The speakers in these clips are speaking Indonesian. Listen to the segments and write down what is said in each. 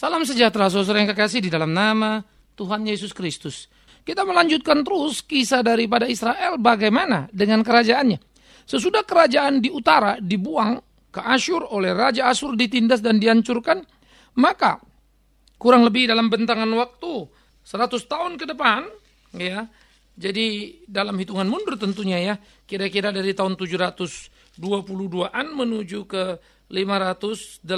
Salam sejahtera saudara yang kekasih di dalam nama Tuhan Yesus Kristus. Kita melanjutkan terus kisah daripada Israel bagaimana dengan kerajaannya. Sesudah kerajaan di utara dibuang ke Asyur oleh Raja Asyur ditindas dan dihancurkan, maka kurang lebih dalam bentangan waktu 100 tahun ke depan, ya, jadi dalam hitungan mundur tentunya ya, kira-kira dari tahun 722-an menuju ke 586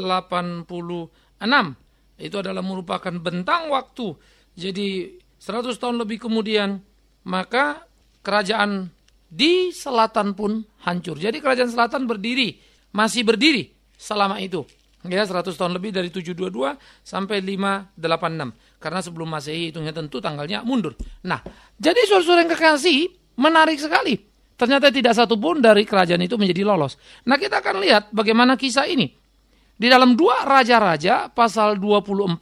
itu adalah merupakan bentang waktu. Jadi 100 tahun lebih kemudian maka kerajaan di selatan pun hancur. Jadi kerajaan selatan berdiri, masih berdiri selama itu. Ya 100 tahun lebih dari 722 sampai 586. Karena sebelum Masehi hitungnya tentu tanggalnya mundur. Nah, jadi saudara yang kekasih menarik sekali. Ternyata tidak satu pun dari kerajaan itu menjadi lolos. Nah kita akan lihat bagaimana kisah ini. Di dalam dua raja-raja pasal 24,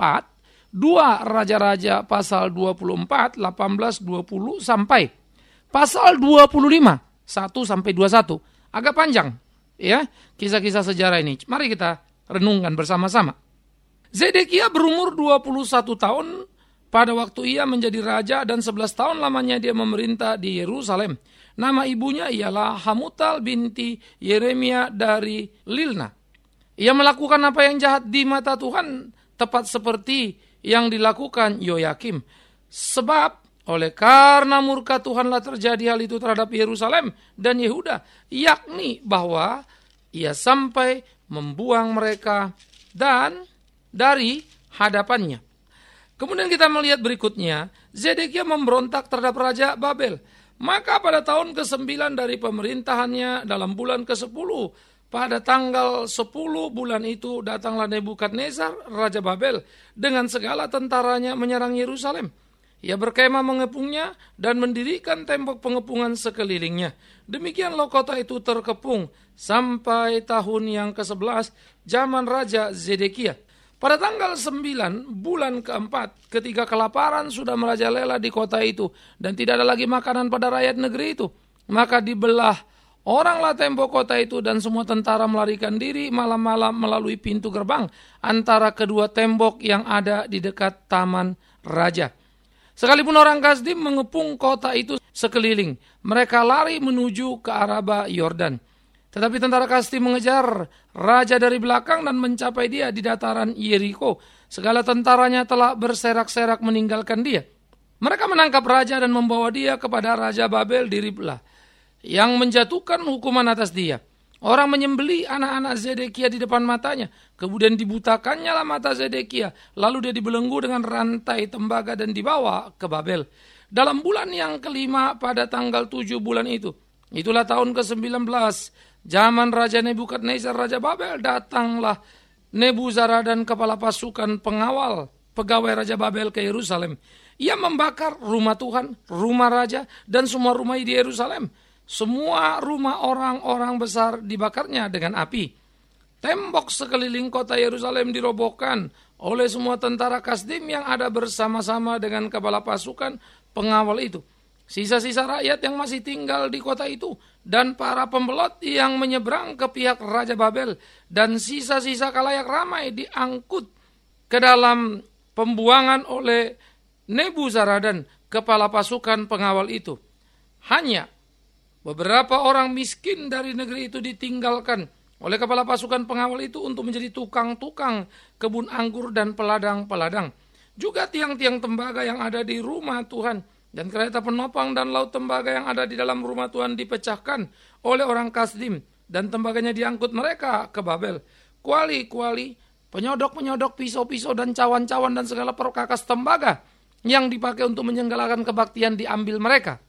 dua raja-raja pasal 24, 18, 20 sampai pasal 25, 1 sampai 21. Agak panjang ya kisah-kisah sejarah ini. Mari kita renungkan bersama-sama. Zedekia berumur 21 tahun pada waktu ia menjadi raja dan 11 tahun lamanya dia memerintah di Yerusalem. Nama ibunya ialah Hamutal binti Yeremia dari Lilna. Ia melakukan apa yang jahat di mata Tuhan tepat seperti yang dilakukan Yoyakim. Sebab oleh karena murka Tuhanlah terjadi hal itu terhadap Yerusalem dan Yehuda. Yakni bahwa ia sampai membuang mereka dan dari hadapannya. Kemudian kita melihat berikutnya, Zedekia memberontak terhadap Raja Babel. Maka pada tahun ke-9 dari pemerintahannya dalam bulan ke-10 pada tanggal 10 bulan itu datanglah Nebukadnezar, Raja Babel, dengan segala tentaranya menyerang Yerusalem. Ia berkemah mengepungnya dan mendirikan tembok pengepungan sekelilingnya. Demikianlah kota itu terkepung sampai tahun yang ke-11 zaman Raja Zedekia. Pada tanggal 9 bulan keempat ketika kelaparan sudah merajalela di kota itu dan tidak ada lagi makanan pada rakyat negeri itu, maka dibelah Oranglah tembok kota itu dan semua tentara melarikan diri malam-malam melalui pintu gerbang antara kedua tembok yang ada di dekat taman raja. Sekalipun orang Kasdim mengepung kota itu sekeliling, mereka lari menuju ke Araba Yordan. Tetapi tentara Kasdim mengejar raja dari belakang dan mencapai dia di dataran Yeriko. Segala tentaranya telah berserak-serak meninggalkan dia. Mereka menangkap raja dan membawa dia kepada Raja Babel di Riblah yang menjatuhkan hukuman atas dia. Orang menyembeli anak-anak Zedekia di depan matanya. Kemudian dibutakannya lah mata Zedekia. Lalu dia dibelenggu dengan rantai tembaga dan dibawa ke Babel. Dalam bulan yang kelima pada tanggal tujuh bulan itu. Itulah tahun ke-19. Zaman Raja Nebukadnezar Raja Babel datanglah Nebuzaradan kepala pasukan pengawal pegawai Raja Babel ke Yerusalem. Ia membakar rumah Tuhan, rumah Raja, dan semua rumah di Yerusalem semua rumah orang-orang besar dibakarnya dengan api. Tembok sekeliling kota Yerusalem dirobohkan oleh semua tentara Kasdim yang ada bersama-sama dengan kepala pasukan pengawal itu. Sisa-sisa rakyat yang masih tinggal di kota itu dan para pembelot yang menyeberang ke pihak Raja Babel dan sisa-sisa kalayak ramai diangkut ke dalam pembuangan oleh Nebuzaradan kepala pasukan pengawal itu. Hanya Beberapa orang miskin dari negeri itu ditinggalkan oleh kepala pasukan pengawal itu untuk menjadi tukang-tukang kebun anggur dan peladang-peladang. Juga tiang-tiang tembaga yang ada di rumah Tuhan dan kereta penopang dan laut tembaga yang ada di dalam rumah Tuhan dipecahkan oleh orang Kasdim dan tembaganya diangkut mereka ke Babel. Kuali-kuali, penyodok-penyodok, pisau-pisau dan cawan-cawan dan segala perkakas tembaga yang dipakai untuk menyenggalakan kebaktian diambil mereka.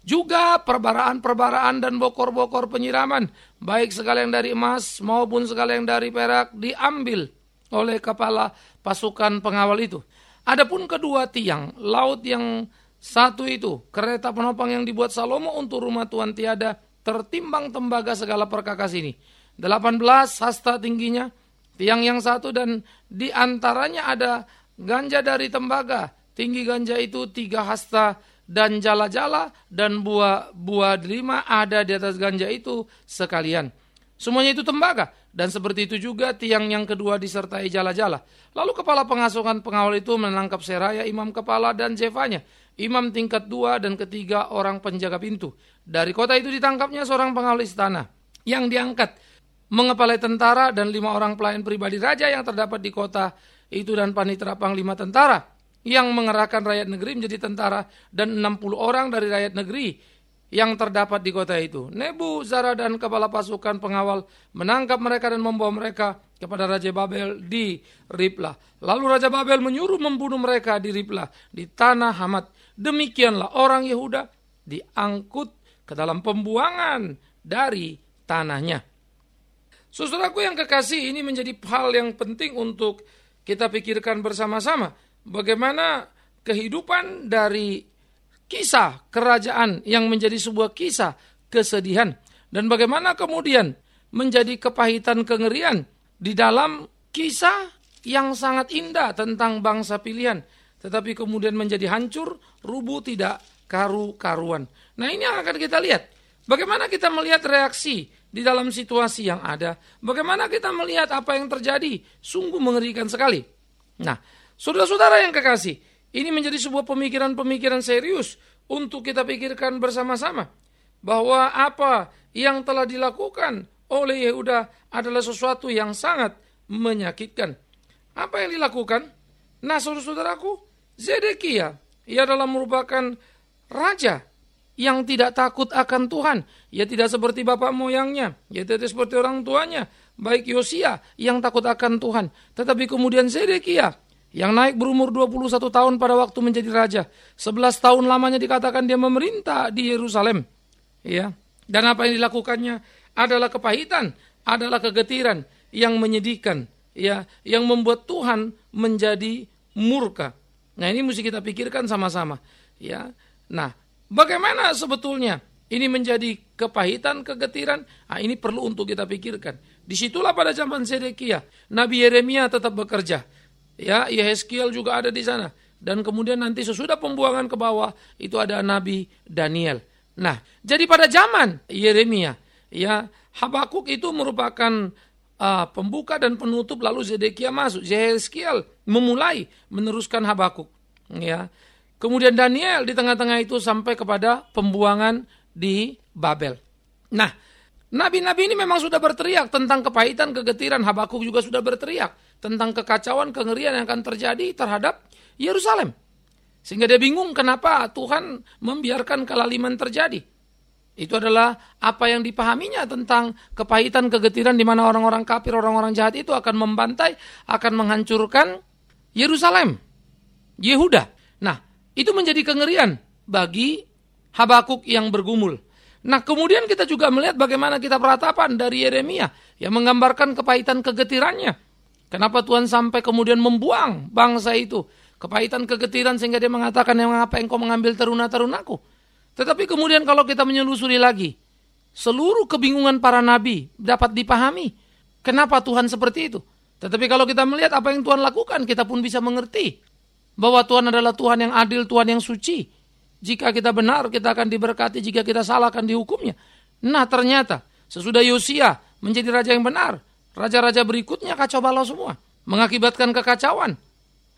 Juga perbaraan-perbaraan dan bokor-bokor penyiraman, baik segala yang dari emas maupun segala yang dari perak diambil oleh kepala pasukan pengawal itu. Adapun kedua tiang laut yang satu itu, kereta penopang yang dibuat Salomo untuk rumah Tuhan tiada tertimbang tembaga segala perkakas ini. 18 hasta tingginya, tiang yang satu dan di antaranya ada ganja dari tembaga. Tinggi ganja itu tiga hasta dan jala-jala dan buah-buah delima ada di atas ganja itu sekalian. Semuanya itu tembaga Dan seperti itu juga tiang yang kedua disertai jala-jala. Lalu kepala pengasuhan pengawal itu menangkap Seraya, imam kepala dan Jefanya. Imam tingkat dua dan ketiga orang penjaga pintu. Dari kota itu ditangkapnya seorang pengawal istana yang diangkat mengepalai tentara dan lima orang pelayan pribadi raja yang terdapat di kota itu dan panitera panglima tentara yang mengerahkan rakyat negeri menjadi tentara dan 60 orang dari rakyat negeri yang terdapat di kota itu. Nebu, Zara dan kepala pasukan pengawal menangkap mereka dan membawa mereka kepada Raja Babel di Riplah. Lalu Raja Babel menyuruh membunuh mereka di Riplah, di tanah Hamad. Demikianlah orang Yehuda diangkut ke dalam pembuangan dari tanahnya. Saudaraku yang kekasih, ini menjadi hal yang penting untuk kita pikirkan bersama-sama. Bagaimana kehidupan dari kisah kerajaan yang menjadi sebuah kisah kesedihan dan bagaimana kemudian menjadi kepahitan kengerian di dalam kisah yang sangat indah tentang bangsa pilihan tetapi kemudian menjadi hancur rubuh tidak karu-karuan. Nah, ini yang akan kita lihat. Bagaimana kita melihat reaksi di dalam situasi yang ada? Bagaimana kita melihat apa yang terjadi? Sungguh mengerikan sekali. Nah, saudara-saudara yang kekasih, ini menjadi sebuah pemikiran-pemikiran serius untuk kita pikirkan bersama-sama bahwa apa yang telah dilakukan oleh Yehuda adalah sesuatu yang sangat menyakitkan. Apa yang dilakukan? Nah, saudara-saudaraku, Zedekia, ia adalah merupakan raja yang tidak takut akan Tuhan. Ia tidak seperti bapak moyangnya, ia tidak seperti orang tuanya, baik Yosia yang takut akan Tuhan. Tetapi kemudian Zedekia yang naik berumur 21 tahun pada waktu menjadi raja. 11 tahun lamanya dikatakan dia memerintah di Yerusalem. Ya. Dan apa yang dilakukannya adalah kepahitan, adalah kegetiran yang menyedihkan, ya, yang membuat Tuhan menjadi murka. Nah, ini mesti kita pikirkan sama-sama, ya. Nah, bagaimana sebetulnya ini menjadi kepahitan, kegetiran? Nah, ini perlu untuk kita pikirkan. Di situlah pada zaman Sedekia, Nabi Yeremia tetap bekerja Ya, Yehezkiel juga ada di sana. Dan kemudian nanti sesudah pembuangan ke bawah itu ada Nabi Daniel. Nah, jadi pada zaman Yeremia, ya Habakuk itu merupakan uh, pembuka dan penutup lalu Zedekia masuk. Yehezkiel memulai meneruskan Habakuk. Ya. Kemudian Daniel di tengah-tengah itu sampai kepada pembuangan di Babel. Nah, nabi-nabi ini memang sudah berteriak tentang kepahitan, kegetiran. Habakuk juga sudah berteriak tentang kekacauan, kengerian yang akan terjadi terhadap Yerusalem. Sehingga dia bingung kenapa Tuhan membiarkan kelaliman terjadi. Itu adalah apa yang dipahaminya tentang kepahitan, kegetiran di mana orang-orang kafir, orang-orang jahat itu akan membantai, akan menghancurkan Yerusalem, Yehuda. Nah, itu menjadi kengerian bagi Habakuk yang bergumul. Nah, kemudian kita juga melihat bagaimana kita peratapan dari Yeremia yang menggambarkan kepahitan kegetirannya Kenapa Tuhan sampai kemudian membuang bangsa itu? Kepahitan, kegetiran sehingga dia mengatakan yang apa engkau mengambil teruna-terunaku. Tetapi kemudian kalau kita menyelusuri lagi, seluruh kebingungan para nabi dapat dipahami. Kenapa Tuhan seperti itu? Tetapi kalau kita melihat apa yang Tuhan lakukan, kita pun bisa mengerti bahwa Tuhan adalah Tuhan yang adil, Tuhan yang suci. Jika kita benar, kita akan diberkati. Jika kita salah, akan dihukumnya. Nah, ternyata sesudah Yosia menjadi raja yang benar, Raja-raja berikutnya kacau balau semua, mengakibatkan kekacauan,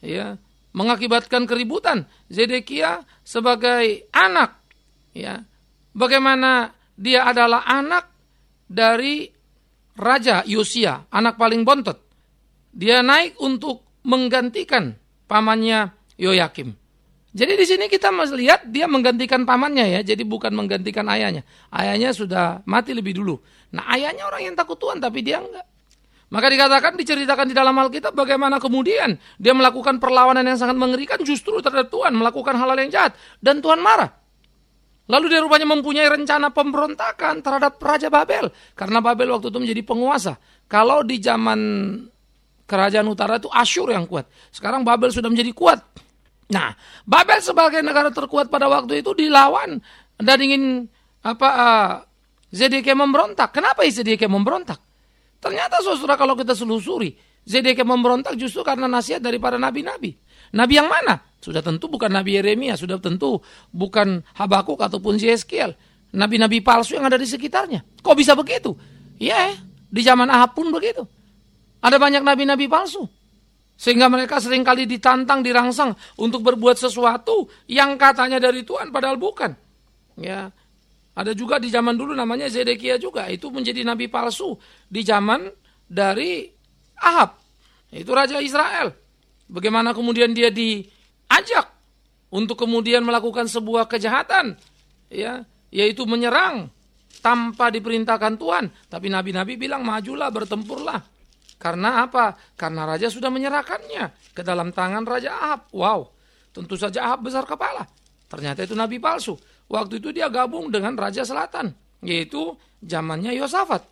ya, mengakibatkan keributan. Zedekia sebagai anak, ya, bagaimana dia adalah anak dari Raja Yosia, anak paling bontot. Dia naik untuk menggantikan pamannya Yoyakim. Jadi di sini kita melihat dia menggantikan pamannya ya, jadi bukan menggantikan ayahnya. Ayahnya sudah mati lebih dulu. Nah ayahnya orang yang takut Tuhan tapi dia enggak. Maka dikatakan, diceritakan di dalam Alkitab bagaimana kemudian dia melakukan perlawanan yang sangat mengerikan justru terhadap Tuhan, melakukan hal-hal yang jahat. Dan Tuhan marah. Lalu dia rupanya mempunyai rencana pemberontakan terhadap Raja Babel. Karena Babel waktu itu menjadi penguasa. Kalau di zaman kerajaan utara itu Asyur yang kuat. Sekarang Babel sudah menjadi kuat. Nah, Babel sebagai negara terkuat pada waktu itu dilawan dan ingin apa uh, Zedekiah memberontak. Kenapa Zedekiah memberontak? Ternyata saudara kalau kita selusuri, Zedekiah memberontak justru karena nasihat daripada nabi-nabi. Nabi yang mana? Sudah tentu bukan Nabi Yeremia, sudah tentu bukan Habakuk ataupun Yeskiel. Nabi-nabi palsu yang ada di sekitarnya. Kok bisa begitu? Ya, Di zaman Ahab pun begitu. Ada banyak nabi-nabi palsu. Sehingga mereka sering kali ditantang, dirangsang untuk berbuat sesuatu yang katanya dari Tuhan padahal bukan. Ya. Ada juga di zaman dulu namanya Zedekia juga. Itu menjadi nabi palsu di zaman dari Ahab. Itu raja Israel. Bagaimana kemudian dia diajak untuk kemudian melakukan sebuah kejahatan, ya, yaitu menyerang tanpa diperintahkan Tuhan. Tapi nabi-nabi bilang majulah, bertempurlah. Karena apa? Karena raja sudah menyerahkannya ke dalam tangan raja Ahab. Wow, tentu saja Ahab besar kepala. Ternyata itu nabi palsu. Waktu itu dia gabung dengan raja selatan, yaitu zamannya Yosafat.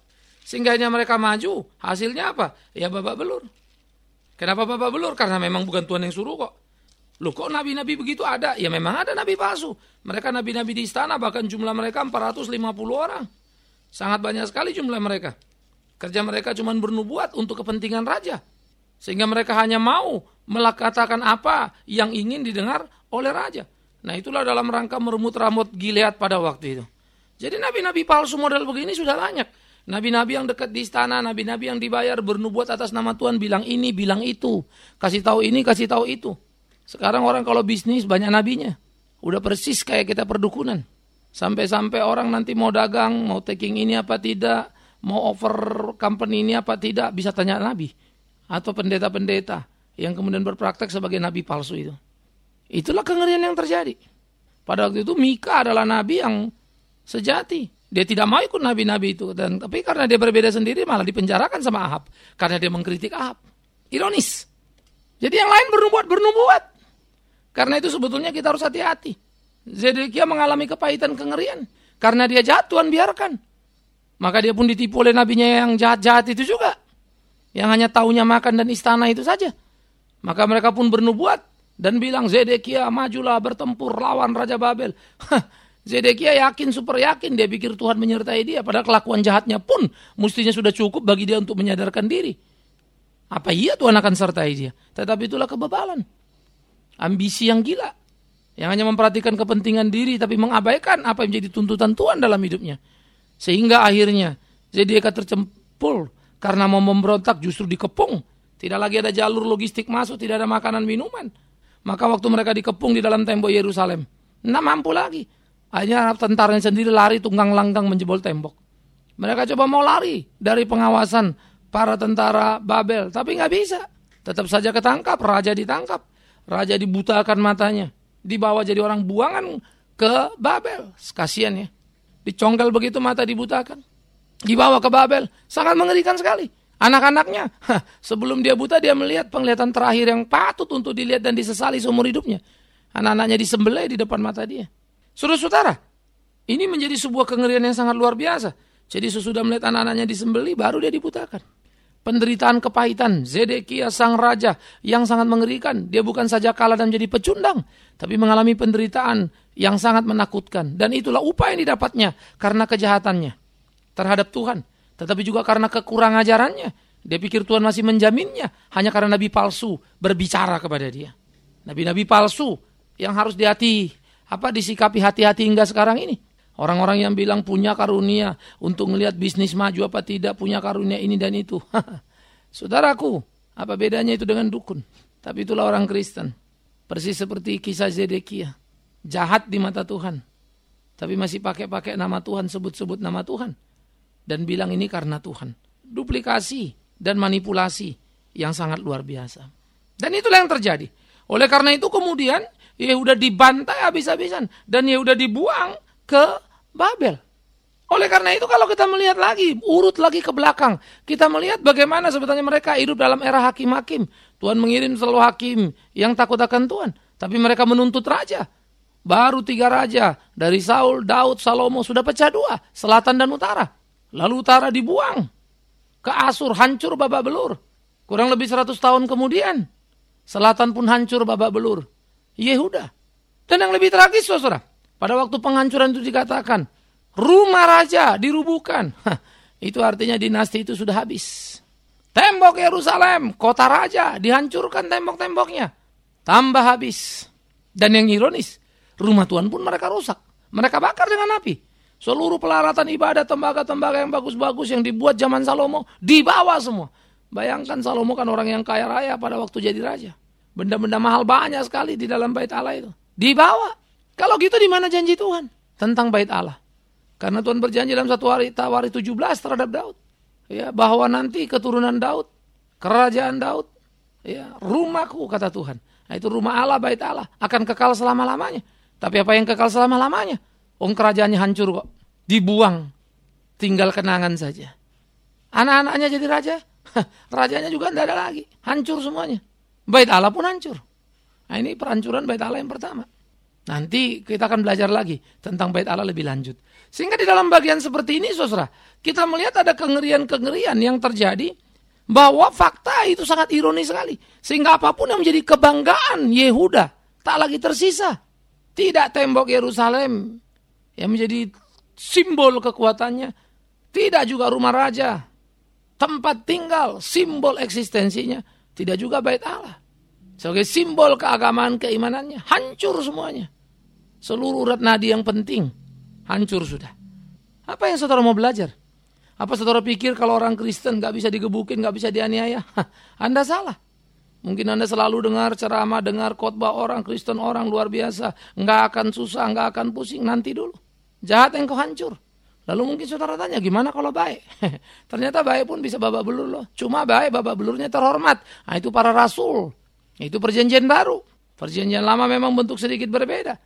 Sehingga mereka maju, hasilnya apa? Ya babak belur. Kenapa babak belur? Karena memang bukan Tuhan yang suruh kok. Loh kok nabi-nabi begitu ada? Ya memang ada nabi palsu. Mereka nabi-nabi di istana bahkan jumlah mereka 450 orang. Sangat banyak sekali jumlah mereka. Kerja mereka cuma bernubuat untuk kepentingan raja. Sehingga mereka hanya mau melakatakan apa yang ingin didengar oleh raja. Nah itulah dalam rangka meremut rambut Gilead pada waktu itu. Jadi nabi-nabi palsu model begini sudah banyak. Nabi-nabi yang dekat di istana, nabi-nabi yang dibayar bernubuat atas nama Tuhan bilang ini, bilang itu. Kasih tahu ini, kasih tahu itu. Sekarang orang kalau bisnis banyak nabinya. Udah persis kayak kita perdukunan. Sampai-sampai orang nanti mau dagang, mau taking ini apa tidak, mau over company ini apa tidak, bisa tanya nabi. Atau pendeta-pendeta yang kemudian berpraktek sebagai nabi palsu itu. Itulah kengerian yang terjadi. Pada waktu itu Mika adalah nabi yang sejati. Dia tidak mau ikut nabi-nabi itu. Dan Tapi karena dia berbeda sendiri malah dipenjarakan sama Ahab. Karena dia mengkritik Ahab. Ironis. Jadi yang lain bernubuat, bernubuat. Karena itu sebetulnya kita harus hati-hati. Zedekia mengalami kepahitan kengerian. Karena dia jahat, Tuhan biarkan. Maka dia pun ditipu oleh nabinya yang jahat-jahat itu juga. Yang hanya taunya makan dan istana itu saja. Maka mereka pun bernubuat dan bilang Zedekia majulah bertempur lawan Raja Babel. Zedekia yakin, super yakin. Dia pikir Tuhan menyertai dia. Padahal kelakuan jahatnya pun mestinya sudah cukup bagi dia untuk menyadarkan diri. Apa iya Tuhan akan sertai dia? Tetapi itulah kebebalan ambisi yang gila. Yang hanya memperhatikan kepentingan diri tapi mengabaikan apa yang menjadi tuntutan Tuhan dalam hidupnya. Sehingga akhirnya Zedekia tercempul karena mau memberontak justru dikepung. Tidak lagi ada jalur logistik masuk, tidak ada makanan minuman. Maka waktu mereka dikepung di dalam tembok Yerusalem, tidak mampu lagi. Hanya tentaranya sendiri lari tunggang langgang menjebol tembok. Mereka coba mau lari dari pengawasan para tentara Babel, tapi nggak bisa. Tetap saja ketangkap, raja ditangkap. Raja dibutakan matanya. Dibawa jadi orang buangan ke Babel. Kasian ya. Dicongkel begitu mata dibutakan. Dibawa ke Babel. Sangat mengerikan sekali. Anak-anaknya, sebelum dia buta dia melihat penglihatan terakhir yang patut untuk dilihat dan disesali seumur hidupnya. Anak-anaknya disembelih di depan mata dia. Saudara-saudara, ini menjadi sebuah kengerian yang sangat luar biasa. Jadi sesudah melihat anak-anaknya disembelih, baru dia dibutakan penderitaan kepahitan Zedekia sang raja yang sangat mengerikan. Dia bukan saja kalah dan menjadi pecundang, tapi mengalami penderitaan yang sangat menakutkan. Dan itulah upah yang didapatnya karena kejahatannya terhadap Tuhan. Tetapi juga karena kekurang ajarannya. Dia pikir Tuhan masih menjaminnya hanya karena nabi palsu berbicara kepada dia. Nabi-nabi palsu yang harus dihati apa disikapi hati-hati hingga sekarang ini. Orang-orang yang bilang punya karunia untuk melihat bisnis maju apa tidak punya karunia ini dan itu. Saudaraku, apa bedanya itu dengan dukun? Tapi itulah orang Kristen. Persis seperti kisah Zedekia. Jahat di mata Tuhan. Tapi masih pakai-pakai nama Tuhan, sebut-sebut nama Tuhan. Dan bilang ini karena Tuhan. Duplikasi dan manipulasi yang sangat luar biasa. Dan itulah yang terjadi. Oleh karena itu kemudian Yehuda dibantai habis-habisan. Dan Yehuda dibuang ke Babel. Oleh karena itu kalau kita melihat lagi, urut lagi ke belakang, kita melihat bagaimana sebetulnya mereka hidup dalam era hakim-hakim. Tuhan mengirim selalu hakim yang takut akan Tuhan. Tapi mereka menuntut raja. Baru tiga raja, dari Saul, Daud, Salomo sudah pecah dua, selatan dan utara. Lalu utara dibuang. Ke Asur, hancur babak belur. Kurang lebih seratus tahun kemudian, selatan pun hancur babak belur. Yehuda. Dan yang lebih tragis, saudara, pada waktu penghancuran itu dikatakan, rumah raja dirubuhkan. itu artinya dinasti itu sudah habis. Tembok Yerusalem, kota raja, dihancurkan tembok-temboknya. Tambah habis. Dan yang ironis, rumah Tuhan pun mereka rusak. Mereka bakar dengan api. Seluruh pelaratan ibadah, tembaga-tembaga yang bagus-bagus yang dibuat zaman Salomo dibawa semua. Bayangkan Salomo kan orang yang kaya raya pada waktu jadi raja. Benda-benda mahal banyak sekali di dalam bait Allah itu. Dibawa. Kalau gitu di mana janji Tuhan tentang bait Allah? Karena Tuhan berjanji dalam satu hari Tawari 17 terhadap Daud. Ya, bahwa nanti keturunan Daud, kerajaan Daud, ya, rumahku kata Tuhan. Nah, itu rumah Allah, bait Allah akan kekal selama-lamanya. Tapi apa yang kekal selama-lamanya? Om kerajaannya hancur kok. Dibuang. Tinggal kenangan saja. Anak-anaknya jadi raja. Rajanya juga tidak ada lagi. Hancur semuanya. Bait Allah pun hancur. Nah ini perancuran bait Allah yang pertama. Nanti kita akan belajar lagi tentang bait Allah lebih lanjut. Sehingga di dalam bagian seperti ini saudara, kita melihat ada kengerian-kengerian yang terjadi bahwa fakta itu sangat ironis sekali. Sehingga apa pun yang menjadi kebanggaan Yehuda tak lagi tersisa. Tidak tembok Yerusalem yang menjadi simbol kekuatannya. Tidak juga rumah raja, tempat tinggal, simbol eksistensinya. Tidak juga bait Allah. Sebagai simbol keagamaan keimanannya, hancur semuanya. Seluruh urat nadi yang penting, hancur sudah. Apa yang saudara mau belajar? Apa saudara pikir kalau orang Kristen gak bisa digebukin, gak bisa dianiaya? anda salah. Mungkin Anda selalu dengar ceramah, dengar khotbah orang Kristen orang luar biasa. Nggak akan susah, nggak akan pusing. Nanti dulu. Jahat engkau hancur. Lalu mungkin saudara tanya, gimana kalau baik? Ternyata baik pun bisa babak belur loh. Cuma baik, babak belurnya terhormat. Nah itu para rasul. Itu perjanjian baru. Perjanjian lama memang bentuk sedikit berbeda.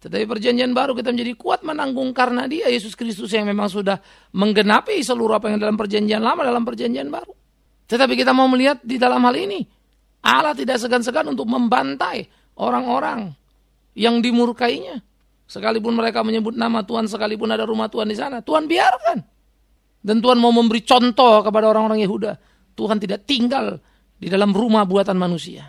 Tetapi perjanjian baru kita menjadi kuat menanggung karena dia Yesus Kristus yang memang sudah menggenapi seluruh apa yang dalam perjanjian lama dalam perjanjian baru. Tetapi kita mau melihat di dalam hal ini. Allah tidak segan-segan untuk membantai orang-orang yang dimurkainya. Sekalipun mereka menyebut nama Tuhan, sekalipun ada rumah Tuhan di sana, Tuhan biarkan. Dan Tuhan mau memberi contoh kepada orang-orang Yehuda. Tuhan tidak tinggal di dalam rumah buatan manusia.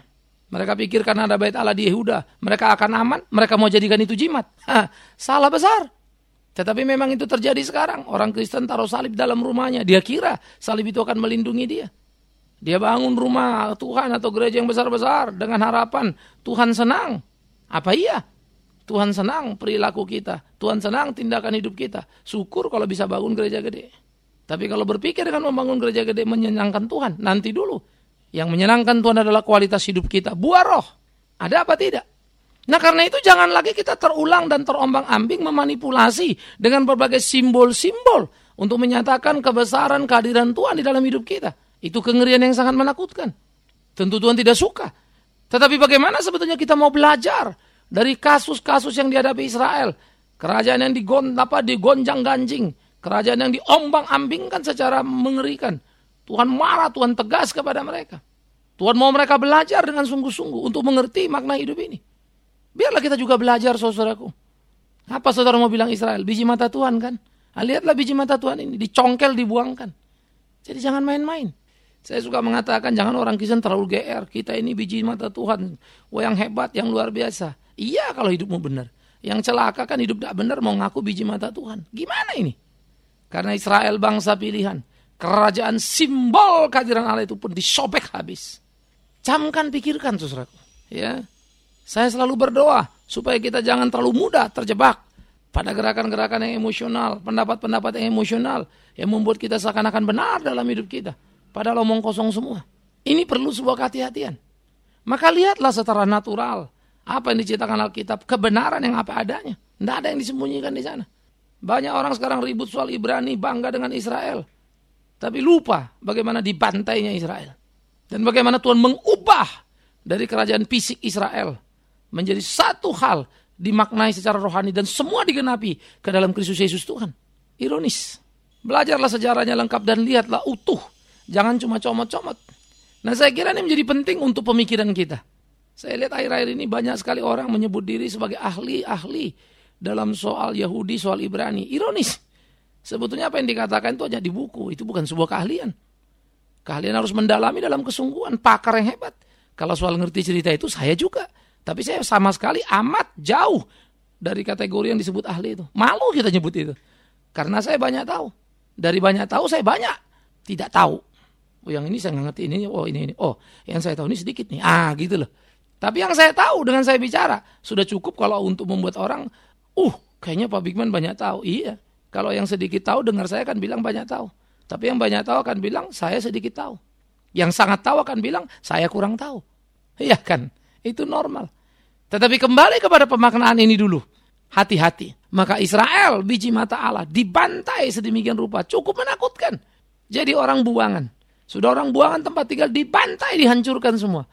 Mereka pikir karena ada bait Allah di Yehuda, mereka akan aman, mereka mau jadikan itu jimat. Hah, salah besar. Tetapi memang itu terjadi sekarang. Orang Kristen taruh salib dalam rumahnya. Dia kira salib itu akan melindungi dia. Dia bangun rumah Tuhan atau gereja yang besar-besar dengan harapan Tuhan senang. Apa iya? Tuhan senang perilaku kita. Tuhan senang tindakan hidup kita. Syukur kalau bisa bangun gereja gede. Tapi kalau berpikir dengan membangun gereja gede menyenangkan Tuhan, nanti dulu. Yang menyenangkan Tuhan adalah kualitas hidup kita. Buah roh. Ada apa tidak? Nah karena itu jangan lagi kita terulang dan terombang ambing memanipulasi dengan berbagai simbol-simbol untuk menyatakan kebesaran kehadiran Tuhan di dalam hidup kita. Itu kengerian yang sangat menakutkan. Tentu Tuhan tidak suka. Tetapi bagaimana sebetulnya kita mau belajar dari kasus-kasus yang dihadapi Israel. Kerajaan yang digon, apa, digonjang-ganjing. Kerajaan yang diombang-ambingkan secara mengerikan. Tuhan marah, Tuhan tegas kepada mereka. Tuhan mau mereka belajar dengan sungguh-sungguh untuk mengerti makna hidup ini. Biarlah kita juga belajar saudaraku. Apa saudara mau bilang Israel? Biji mata Tuhan kan? Lihatlah biji mata Tuhan ini. Dicongkel, dibuangkan. Jadi jangan main-main. Saya suka mengatakan jangan orang Kristen terlalu GR. Kita ini biji mata Tuhan. Wah yang hebat, yang luar biasa. Iya kalau hidupmu benar. Yang celaka kan hidup tidak benar mau ngaku biji mata Tuhan. Gimana ini? Karena Israel bangsa pilihan. Kerajaan simbol kehadiran Allah itu pun disobek habis. Camkan pikirkan saudaraku. Ya. Saya selalu berdoa supaya kita jangan terlalu mudah terjebak pada gerakan-gerakan yang emosional, pendapat-pendapat yang emosional yang membuat kita seakan-akan benar dalam hidup kita. Padahal omong kosong semua. Ini perlu sebuah kehati-hatian. Maka lihatlah secara natural apa yang diceritakan Alkitab? Kebenaran yang apa adanya. Tidak ada yang disembunyikan di sana. Banyak orang sekarang ribut soal Ibrani, bangga dengan Israel. Tapi lupa bagaimana dibantainya Israel. Dan bagaimana Tuhan mengubah dari kerajaan fisik Israel menjadi satu hal dimaknai secara rohani dan semua digenapi ke dalam Kristus Yesus Tuhan. Ironis. Belajarlah sejarahnya lengkap dan lihatlah utuh. Jangan cuma comot-comot. Nah saya kira ini menjadi penting untuk pemikiran kita. Saya lihat akhir-akhir ini banyak sekali orang menyebut diri sebagai ahli-ahli dalam soal Yahudi, soal Ibrani. Ironis. Sebetulnya apa yang dikatakan itu hanya di buku. Itu bukan sebuah keahlian. Keahlian harus mendalami dalam kesungguhan. Pakar yang hebat. Kalau soal ngerti cerita itu saya juga. Tapi saya sama sekali amat jauh dari kategori yang disebut ahli itu. Malu kita nyebut itu. Karena saya banyak tahu. Dari banyak tahu saya banyak tidak tahu. Oh yang ini saya nggak ngerti ini. Oh ini ini. Oh yang saya tahu ini sedikit nih. Ah gitu loh. Tapi yang saya tahu dengan saya bicara sudah cukup kalau untuk membuat orang, uh, kayaknya Pak Bigman banyak tahu. Iya, Kalau yang sedikit tahu dengar saya akan bilang banyak tahu. Tapi yang banyak tahu akan bilang saya sedikit tahu. Yang sangat tahu akan bilang saya kurang tahu. Iya kan? Itu normal. Tetapi kembali kepada pemaknaan ini dulu. Hati-hati. Maka Israel, biji mata Allah, dibantai sedemikian rupa. Cukup menakutkan. Jadi orang buangan. Sudah orang buangan tempat tinggal dibantai, dihancurkan semua.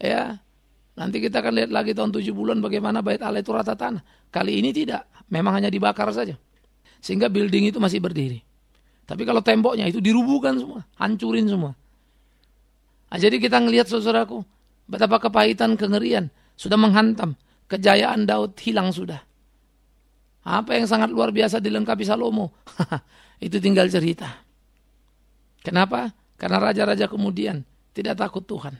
Ya, nanti kita akan lihat lagi tahun tujuh bulan bagaimana bait Allah itu rata tanah. Kali ini tidak, memang hanya dibakar saja. Sehingga building itu masih berdiri. Tapi kalau temboknya itu dirubuhkan semua, hancurin semua. Nah, jadi kita ngelihat saudaraku, betapa kepahitan, kengerian sudah menghantam. Kejayaan Daud hilang sudah. Apa yang sangat luar biasa dilengkapi Salomo? itu tinggal cerita. Kenapa? Karena raja-raja kemudian tidak takut Tuhan.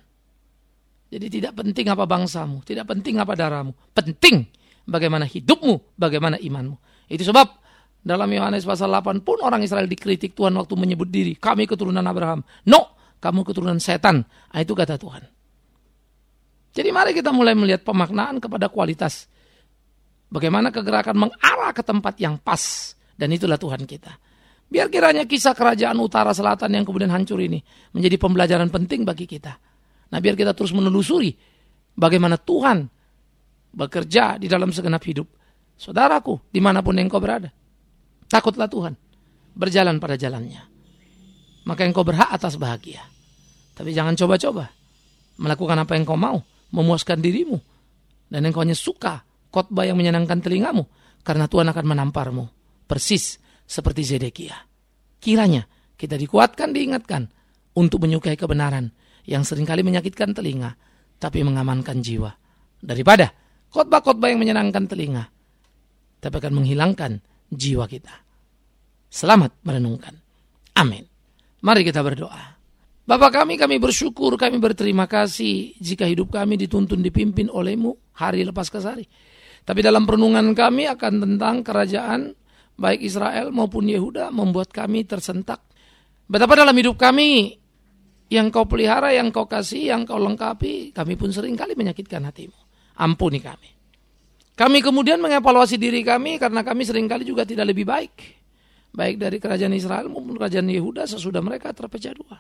Jadi tidak penting apa bangsamu, tidak penting apa darahmu. Penting bagaimana hidupmu, bagaimana imanmu. Itu sebab dalam Yohanes pasal 8 pun orang Israel dikritik Tuhan waktu menyebut diri. Kami keturunan Abraham. No, kamu keturunan setan. Nah, itu kata Tuhan. Jadi mari kita mulai melihat pemaknaan kepada kualitas. Bagaimana kegerakan mengarah ke tempat yang pas. Dan itulah Tuhan kita. Biar kiranya kisah kerajaan utara selatan yang kemudian hancur ini menjadi pembelajaran penting bagi kita. Nah biar kita terus menelusuri bagaimana Tuhan bekerja di dalam segenap hidup. Saudaraku, di mana pun engkau berada. Takutlah Tuhan. Berjalan pada jalannya. Maka engkau berhak atas bahagia. Tapi jangan coba-coba melakukan apa yang kau mau. Memuaskan dirimu. Dan engkau hanya suka khotbah yang menyenangkan telingamu. Karena Tuhan akan menamparmu. Persis seperti Zedekia. Kiranya kita dikuatkan, diingatkan untuk menyukai kebenaran yang sering kali menyakitkan telinga, tapi mengamankan jiwa. Daripada khotbah-khotbah yang menyenangkan telinga, tapi akan menghilangkan jiwa kita. Selamat merenungkan. Amin. Mari kita berdoa. Bapak kami, kami bersyukur, kami berterima kasih jika hidup kami dituntun dipimpin olehmu hari lepas ke hari. Tapi dalam perenungan kami akan tentang kerajaan baik Israel maupun Yehuda membuat kami tersentak. Betapa dalam hidup kami yang kau pelihara, yang kau kasih, yang kau lengkapi, kami pun sering kali menyakitkan hatimu. Ampuni kami. Kami kemudian mengevaluasi diri kami karena kami sering kali juga tidak lebih baik. Baik dari kerajaan Israel maupun kerajaan Yehuda sesudah mereka terpecah dua.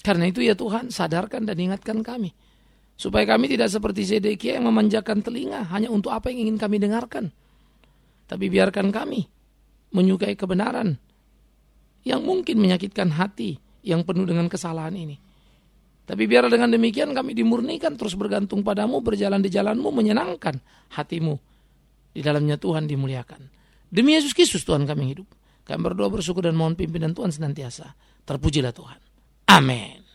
Karena itu ya Tuhan sadarkan dan ingatkan kami. Supaya kami tidak seperti Zedekia yang memanjakan telinga hanya untuk apa yang ingin kami dengarkan. Tapi biarkan kami menyukai kebenaran yang mungkin menyakitkan hati yang penuh dengan kesalahan ini. Tapi biar dengan demikian kami dimurnikan terus bergantung padamu, berjalan di jalanmu, menyenangkan hatimu. Di dalamnya Tuhan dimuliakan. Demi Yesus Kristus Tuhan kami hidup. Kami berdoa bersyukur dan mohon pimpinan Tuhan senantiasa. Terpujilah Tuhan. Amin.